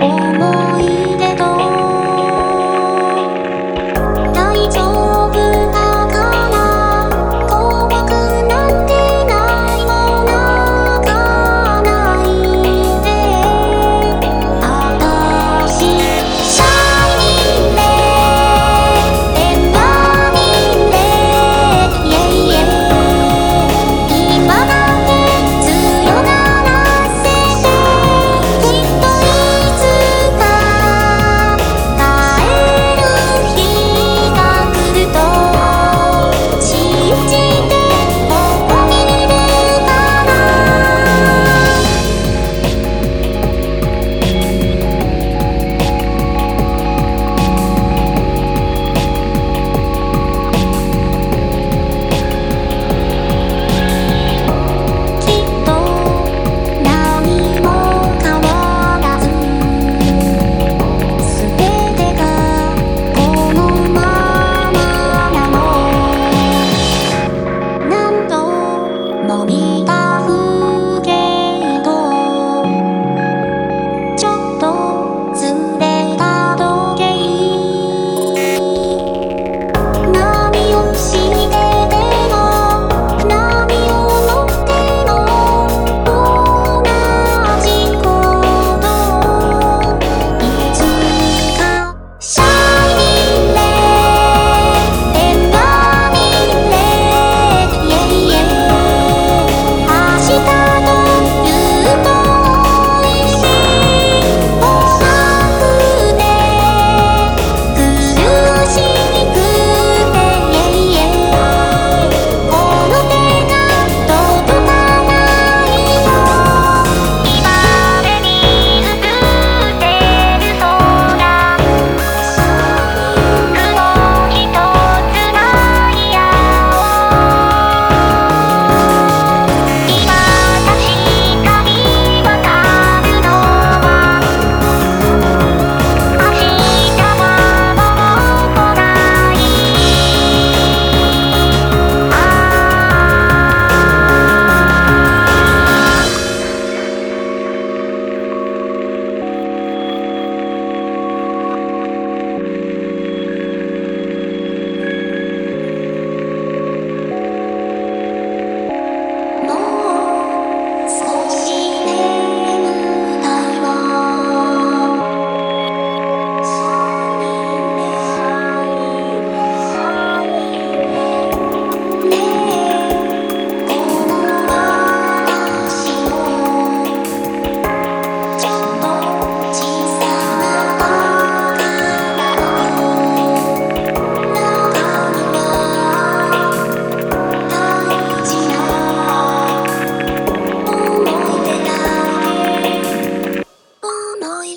思い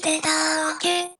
てたわけ。